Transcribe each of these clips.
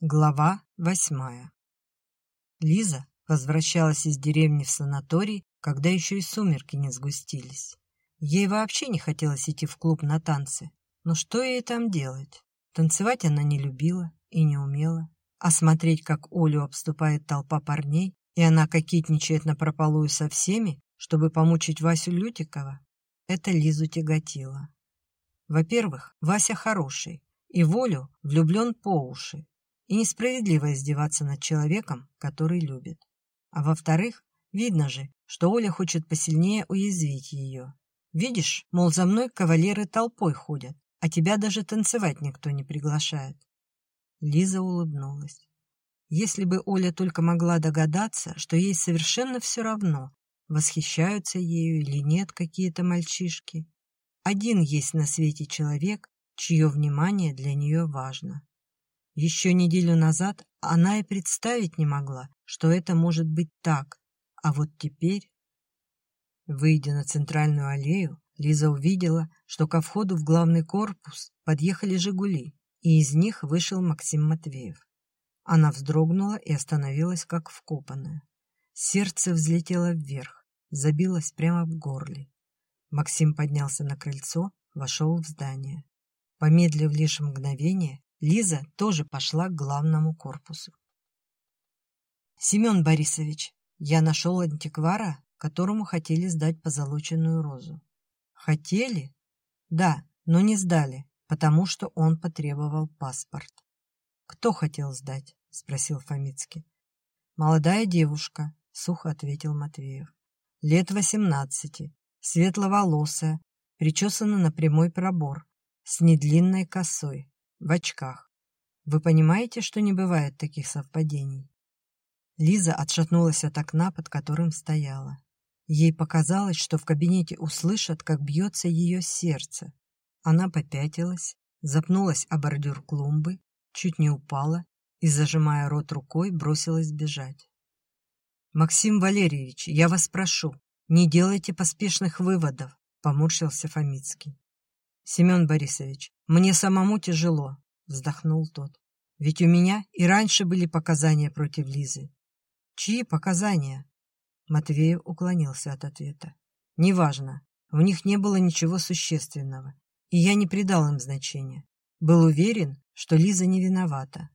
Глава восьмая Лиза возвращалась из деревни в санаторий, когда еще и сумерки не сгустились. Ей вообще не хотелось идти в клуб на танцы. Но что ей там делать? Танцевать она не любила и не умела. А смотреть, как Олю обступает толпа парней, и она кокетничает напропалую со всеми, чтобы помучить Васю Лютикова, это Лизу тяготило. Во-первых, Вася хороший, и Волю влюблен по уши, и несправедливо издеваться над человеком, который любит. А во-вторых, видно же, что Оля хочет посильнее уязвить ее. Видишь, мол, за мной кавалеры толпой ходят, а тебя даже танцевать никто не приглашает. Лиза улыбнулась. Если бы Оля только могла догадаться, что ей совершенно все равно, восхищаются ею или нет какие-то мальчишки. Один есть на свете человек, чье внимание для нее важно. Еще неделю назад она и представить не могла, что это может быть так, а вот теперь... Выйдя на центральную аллею, Лиза увидела, что ко входу в главный корпус подъехали «Жигули», и из них вышел Максим Матвеев. Она вздрогнула и остановилась, как вкопанная. Сердце взлетело вверх, забилось прямо в горле. Максим поднялся на крыльцо, вошел в здание. Помедлив лишь мгновение, Лиза тоже пошла к главному корпусу. «Семен Борисович, я нашел антиквара, которому хотели сдать позолоченную розу». «Хотели?» «Да, но не сдали, потому что он потребовал паспорт». «Кто хотел сдать?» — спросил Фомицкий. «Молодая девушка», — сухо ответил Матвеев. «Лет восемнадцати, светловолосая, причесана на прямой пробор, с недлинной косой, в очках. Вы понимаете, что не бывает таких совпадений? Лиза отшатнулась от окна, под которым стояла. Ей показалось, что в кабинете услышат, как бьется ее сердце. Она попятилась, запнулась о бордюр клумбы, чуть не упала и, зажимая рот рукой, бросилась бежать. «Максим Валерьевич, я вас прошу, не делайте поспешных выводов», — поморщился Фомицкий. «Семен Борисович, мне самому тяжело», — вздохнул тот. «Ведь у меня и раньше были показания против Лизы». «Чьи показания?» Матвеев уклонился от ответа. «Неважно. В них не было ничего существенного, и я не придал им значения. Был уверен, что Лиза не виновата».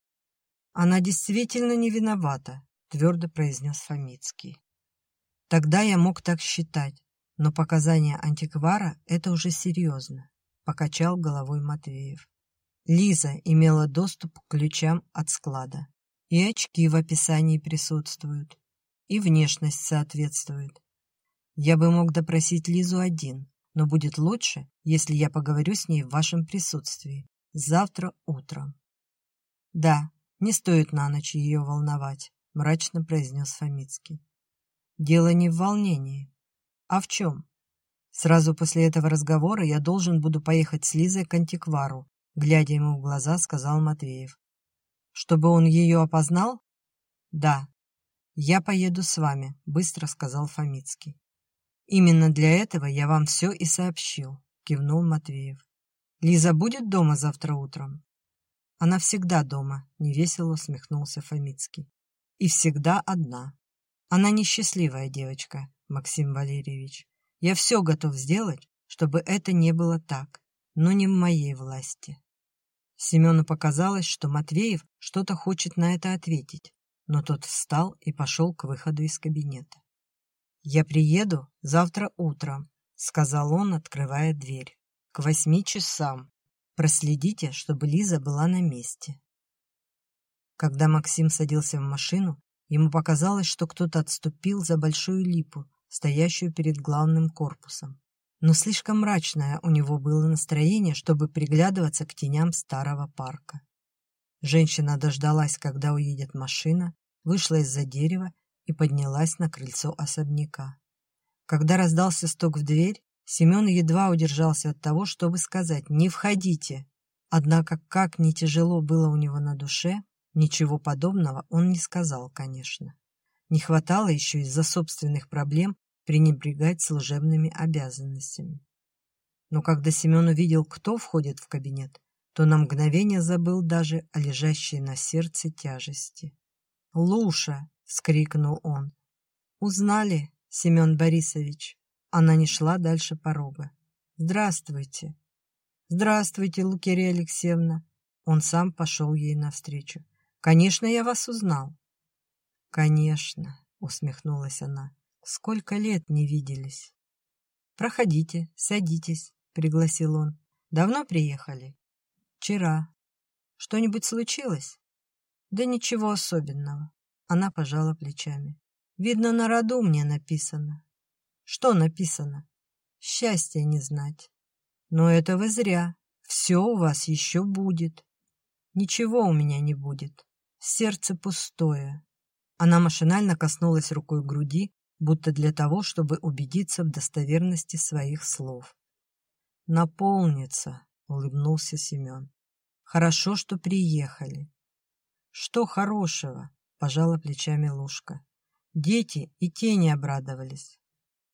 «Она действительно не виновата», — твердо произнес Фомицкий. «Тогда я мог так считать, но показания антиквара — это уже серьезно. — покачал головой Матвеев. Лиза имела доступ к ключам от склада. И очки в описании присутствуют, и внешность соответствует. Я бы мог допросить Лизу один, но будет лучше, если я поговорю с ней в вашем присутствии. Завтра утром. Да, не стоит на ночь ее волновать, мрачно произнес Фомицкий. Дело не в волнении. А в чем? Сразу после этого разговора я должен буду поехать с Лизой к антиквару, глядя ему в глаза, сказал Матвеев. Чтобы он ее опознал? Да. Я поеду с вами, быстро сказал Фомицкий. Именно для этого я вам все и сообщил, кивнул Матвеев. Лиза будет дома завтра утром? Она всегда дома, невесело усмехнулся Фомицкий. И всегда одна. Она несчастливая девочка, Максим Валерьевич. Я все готов сделать, чтобы это не было так, но не в моей власти. Семену показалось, что Матвеев что-то хочет на это ответить, но тот встал и пошел к выходу из кабинета. «Я приеду завтра утром», — сказал он, открывая дверь. «К восьми часам. Проследите, чтобы Лиза была на месте». Когда Максим садился в машину, ему показалось, что кто-то отступил за большую липу, стоящую перед главным корпусом. Но слишком мрачное у него было настроение, чтобы приглядываться к теням старого парка. Женщина дождалась, когда уедет машина, вышла из-за дерева и поднялась на крыльцо особняка. Когда раздался стук в дверь, Семен едва удержался от того, чтобы сказать «Не входите!». Однако, как не тяжело было у него на душе, ничего подобного он не сказал, конечно. Не хватало еще из-за собственных проблем пренебрегать служебными обязанностями. Но когда Семен увидел, кто входит в кабинет, то на мгновение забыл даже о лежащей на сердце тяжести. «Луша!» — скрикнул он. «Узнали, Семен Борисович?» Она не шла дальше порога. «Здравствуйте!» «Здравствуйте, Лукерия Алексеевна!» Он сам пошел ей навстречу. «Конечно, я вас узнал». «Конечно», — усмехнулась она. «Сколько лет не виделись». «Проходите, садитесь», — пригласил он. «Давно приехали?» «Вчера». «Что-нибудь случилось?» «Да ничего особенного». Она пожала плечами. «Видно, на роду мне написано». «Что написано?» «Счастья не знать». «Но это вы зря. Все у вас еще будет». «Ничего у меня не будет. Сердце пустое». Она машинально коснулась рукой груди, будто для того, чтобы убедиться в достоверности своих слов. «Наполнится», — улыбнулся Семен. «Хорошо, что приехали». «Что хорошего?» — пожала плечами Лушка. «Дети и те не обрадовались».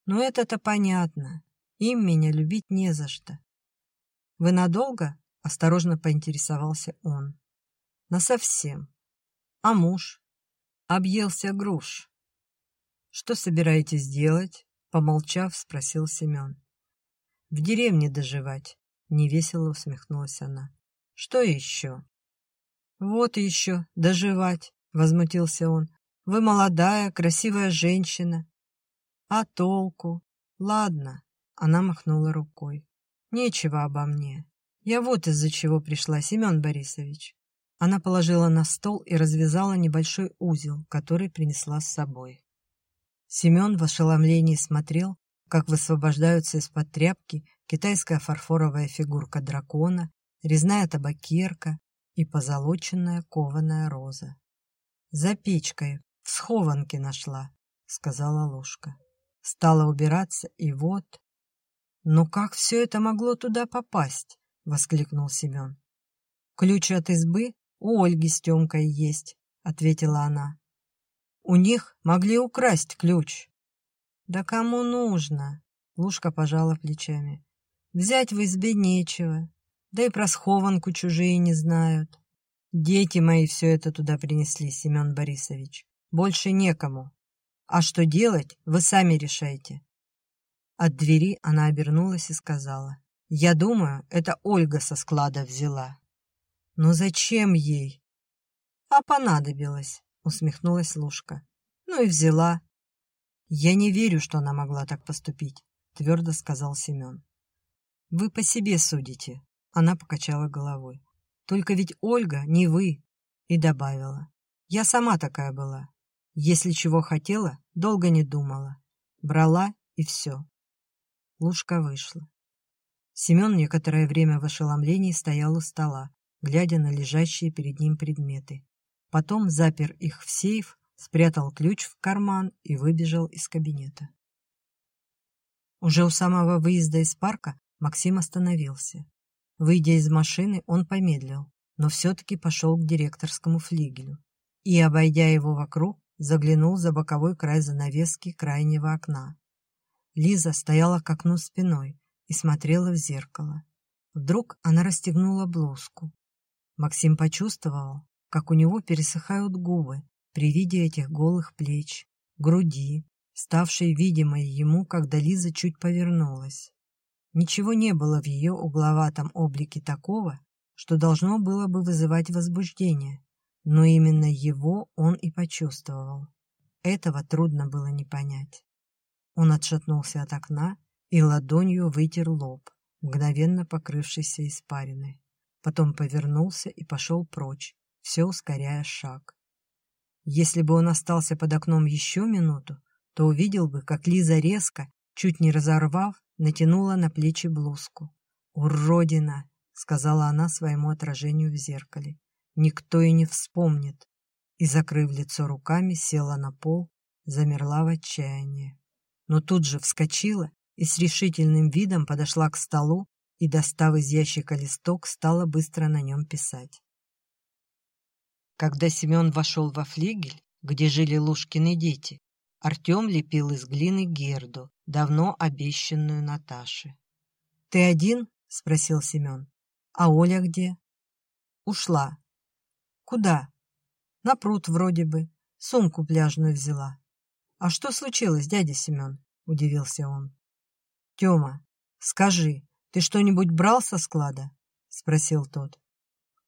«Ну это-то понятно. Им меня любить не за что». «Вы надолго?» — осторожно поинтересовался он. «Насовсем. А муж?» «Объелся груш». «Что собираетесь делать?» — помолчав, спросил Семен. «В деревне доживать», — невесело усмехнулась она. «Что еще?» «Вот еще, доживать», — возмутился он. «Вы молодая, красивая женщина». «А толку? Ладно», — она махнула рукой. «Нечего обо мне. Я вот из-за чего пришла, Семен Борисович». Она положила на стол и развязала небольшой узел, который принесла с собой. Семен в ошеломлении смотрел, как высвобождаются из-под тряпки китайская фарфоровая фигурка дракона, резная табакерка и позолоченная кованая роза. «За печкой, в схованке нашла», — сказала ложка. Стала убираться, и вот... «Но как все это могло туда попасть?» — воскликнул Семен. «Ключ от избы у Ольги с Темкой есть», — ответила она. У них могли украсть ключ. Да кому нужно? Лушка пожала плечами. Взять в избе нечего. Да и про схованку чужие не знают. Дети мои все это туда принесли, Семен Борисович. Больше некому. А что делать, вы сами решайте. От двери она обернулась и сказала. Я думаю, это Ольга со склада взяла. Но зачем ей? А понадобилось усмехнулась Лушка. Ну и взяла. Я не верю, что она могла так поступить, твердо сказал Семен. Вы по себе судите, она покачала головой. Только ведь Ольга не вы. И добавила. Я сама такая была. Если чего хотела, долго не думала. Брала и все. Лушка вышла. Семен некоторое время в ошеломлении стоял у стола, глядя на лежащие перед ним предметы. Потом запер их в сейф, спрятал ключ в карман и выбежал из кабинета. Уже у самого выезда из парка Максим остановился. Выйдя из машины, он помедлил, но все-таки пошел к директорскому флигелю и, обойдя его вокруг, заглянул за боковой край занавески крайнего окна. Лиза стояла к окну спиной и смотрела в зеркало. Вдруг она расстегнула блузку. Максим почувствовал, как у него пересыхают губы при виде этих голых плеч, груди, ставшей видимой ему, когда Лиза чуть повернулась. Ничего не было в ее угловатом облике такого, что должно было бы вызывать возбуждение, но именно его он и почувствовал. Этого трудно было не понять. Он отшатнулся от окна и ладонью вытер лоб, мгновенно покрывшийся испариной. Потом повернулся и пошел прочь, все ускоряя шаг. Если бы он остался под окном еще минуту, то увидел бы, как Лиза резко, чуть не разорвав, натянула на плечи блузку. «Уродина!» — сказала она своему отражению в зеркале. «Никто и не вспомнит!» И, закрыв лицо руками, села на пол, замерла в отчаянии. Но тут же вскочила и с решительным видом подошла к столу и, достав из ящика листок, стала быстро на нем писать. Когда Семен вошел во флигель, где жили Лушкины дети, Артем лепил из глины герду, давно обещанную Наташе. «Ты один?» — спросил Семен. «А Оля где?» Ушла. Куда? На пруд вроде бы. Сумку пляжную взяла. А что случилось, дядя Семен? Удивился он. Тёма, скажи, ты что-нибудь брал со склада? Спросил тот.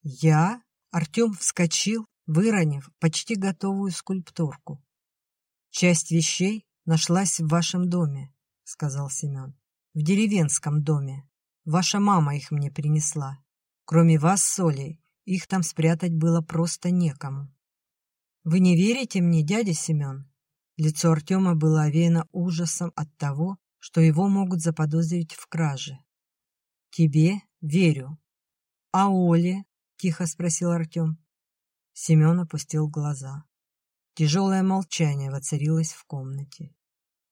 Я? Артем вскочил, выронив почти готовую скульптурку. Часть вещей нашлась в вашем доме, сказал Семен. В деревенском доме. Ваша мама их мне принесла. Кроме вас с Олей, их там спрятать было просто некому. Вы не верите мне, дядя Семен? Лицо Артема было овеяно ужасом от того, что его могут заподозрить в краже. Тебе верю. А Оле? Тихо спросил Артем. Семен опустил глаза. Тяжелое молчание воцарилось в комнате.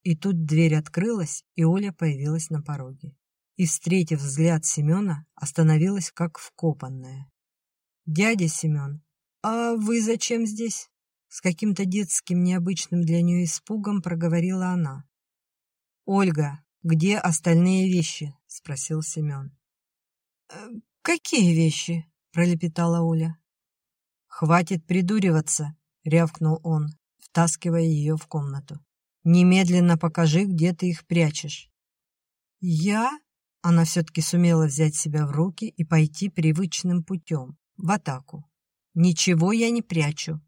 И тут дверь открылась, и Оля появилась на пороге. И, встретив взгляд Семена, остановилась как вкопанная. «Дядя Семен, а вы зачем здесь?» С каким-то детским необычным для нее испугом проговорила она. «Ольга, где остальные вещи?» — спросил Семен. «Э, «Какие вещи?» — пролепетала Оля. «Хватит придуриваться!» — рявкнул он, втаскивая ее в комнату. «Немедленно покажи, где ты их прячешь». «Я?» Она все-таки сумела взять себя в руки и пойти привычным путем, в атаку. «Ничего я не прячу.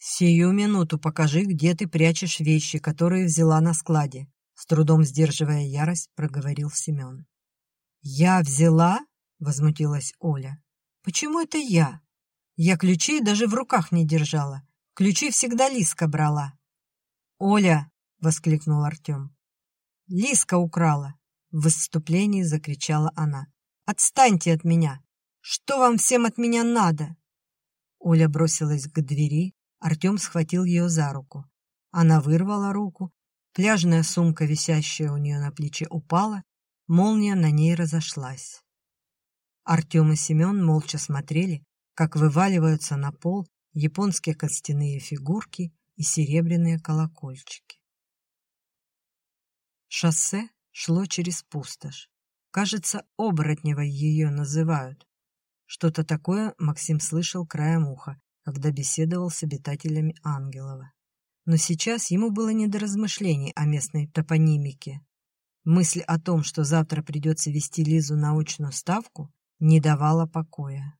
«Сию минуту покажи, где ты прячешь вещи, которые взяла на складе», с трудом сдерживая ярость, проговорил Семен. «Я взяла?» — возмутилась Оля. «Почему это я? Я ключей даже в руках не держала. Ключи всегда Лиска брала». «Оля!» — воскликнул Артем. «Лиска украла!» — в выступлении закричала она. «Отстаньте от меня! Что вам всем от меня надо?» Оля бросилась к двери, Артем схватил ее за руку. Она вырвала руку, пляжная сумка, висящая у нее на плече, упала, молния на ней разошлась. Артем и Семен молча смотрели, как вываливаются на пол японские костяные фигурки и серебряные колокольчики. Шоссе шло через пустошь. Кажется, оборотневой ее называют. Что-то такое Максим слышал краем уха, когда беседовал с обитателями Ангелова. Но сейчас ему было не до размышлений о местной топонимике. Мысль о том, что завтра придется вести Лизу на очную ставку, не давала покоя.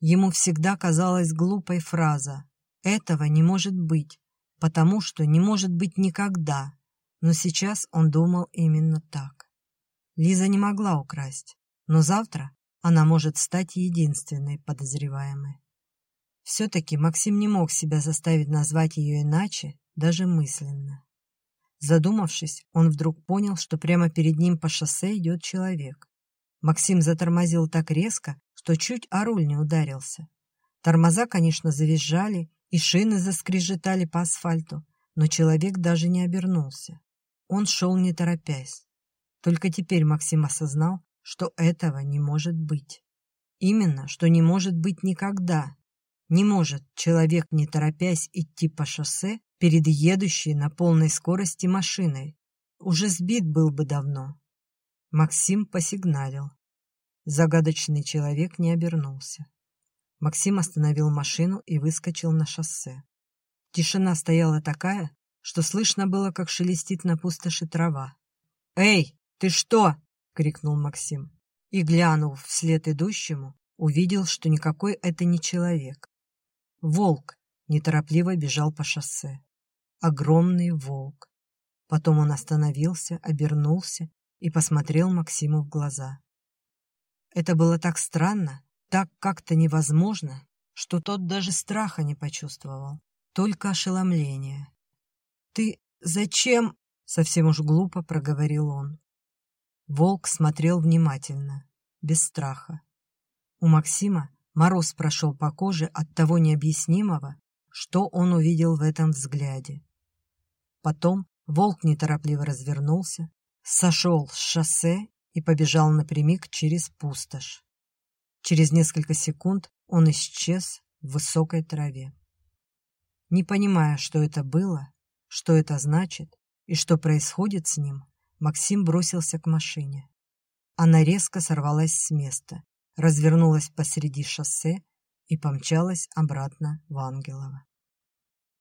Ему всегда казалась глупой фраза «этого не может быть», потому что не может быть никогда, но сейчас он думал именно так. Лиза не могла украсть, но завтра она может стать единственной подозреваемой. Все-таки Максим не мог себя заставить назвать ее иначе, даже мысленно. Задумавшись, он вдруг понял, что прямо перед ним по шоссе идет человек. Максим затормозил так резко, что чуть о руль не ударился. Тормоза, конечно, завизжали, и шины заскрежетали по асфальту, но человек даже не обернулся. Он шел не торопясь. Только теперь Максим осознал, что этого не может быть. Именно, что не может быть никогда, не может человек, не торопясь, идти по шоссе перед едущей на полной скорости машиной. Уже сбит был бы давно. Максим посигналил. Загадочный человек не обернулся. Максим остановил машину и выскочил на шоссе. Тишина стояла такая, что слышно было, как шелестит на пустоши трава. «Эй, ты что?» — крикнул Максим. И, глянув вслед идущему, увидел, что никакой это не человек. Волк неторопливо бежал по шоссе. Огромный волк. Потом он остановился, обернулся и посмотрел Максиму в глаза. Это было так странно, так как-то невозможно, что тот даже страха не почувствовал, только ошеломление. «Ты зачем?» — совсем уж глупо проговорил он. Волк смотрел внимательно, без страха. У Максима Мороз прошел по коже от того необъяснимого, что он увидел в этом взгляде. Потом волк неторопливо развернулся, сошел с шоссе и побежал напрямик через пустошь. Через несколько секунд он исчез в высокой траве. Не понимая, что это было, что это значит и что происходит с ним, Максим бросился к машине. Она резко сорвалась с места развернулась посреди шоссе и помчалась обратно в Ангелово.